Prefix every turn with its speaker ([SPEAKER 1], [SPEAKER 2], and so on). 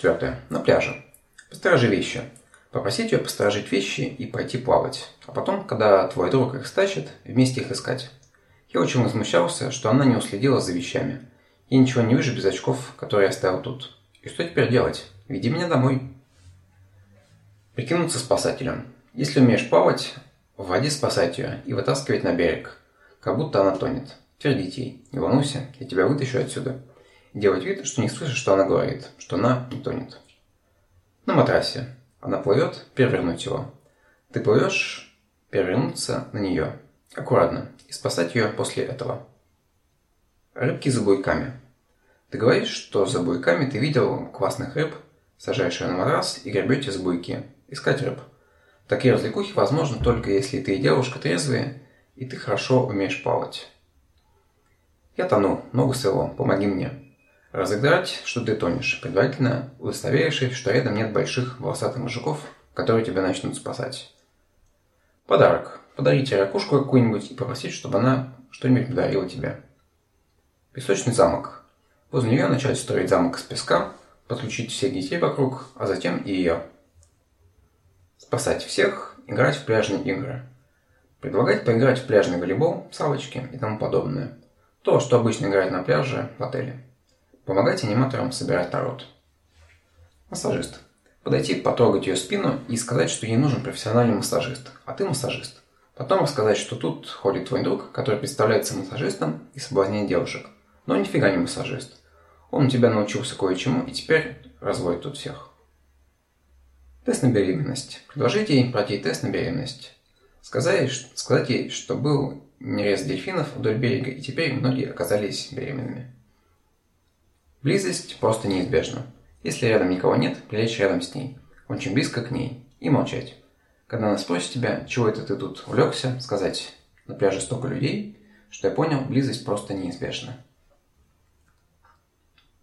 [SPEAKER 1] Четвертое. На пляже. Посторожи вещи. Попросить ее посторожить вещи и пойти плавать. А потом, когда твой друг их стащит, вместе их искать. Я очень возмущался, что она не уследила за вещами. Я ничего не вижу без очков, которые я оставил тут. И что теперь делать? Веди меня домой. Прикинуться спасателем. Если умеешь плавать, в воде спасать ее и вытаскивать на берег, как будто она тонет. Твердить ей, не волнуйся, я тебя вытащу отсюда. Делать вид, что не слышишь, что она говорит, что она не тонет. На матрасе. Она плывет, перевернуть его. Ты плывешь, перевернуться на нее. Аккуратно. И спасать ее после этого. Рыбки за буйками. Ты говоришь, что за буйками ты видел классных рыб, сажаешь ее на матрас и гребете за буйки. Искать рыб. Такие развлекухи возможны только если ты и девушка трезвые, и ты хорошо умеешь плавать. Я тону, ногу свело, помоги мне. Разыграть, что ты тонешь, предварительно удостоверившись, что рядом нет больших волосатых мужиков, которые тебя начнут спасать. Подарок. Подарите ракушку какую-нибудь и попросить, чтобы она что-нибудь подарила тебе. Песочный замок. Возле нее начать строить замок из песка, подключить всех детей вокруг, а затем и ее. Спасать всех, играть в пляжные игры. Предлагать поиграть в пляжный волейбол, салочки и тому подобное. То, что обычно играют на пляже в отеле. Помогать аниматорам собирать народ. Массажист. Подойти, потрогать ее спину и сказать, что ей нужен профессиональный массажист, а ты массажист. Потом рассказать, что тут ходит твой друг, который представляется массажистом и соблазняет девушек. Но нифига не массажист. Он у тебя научился кое-чему и теперь разводит тут всех. Тест на беременность. Предложите ей пройти тест на беременность. Сказать, сказать ей, что был нерез дельфинов вдоль берега, и теперь многие оказались беременными. Близость просто неизбежна. Если рядом никого нет, прилечь рядом с ней, очень близко к ней, и молчать. Когда она спросит тебя, чего это ты тут улегся, сказать, на пляже столько людей, что я понял, близость просто неизбежна.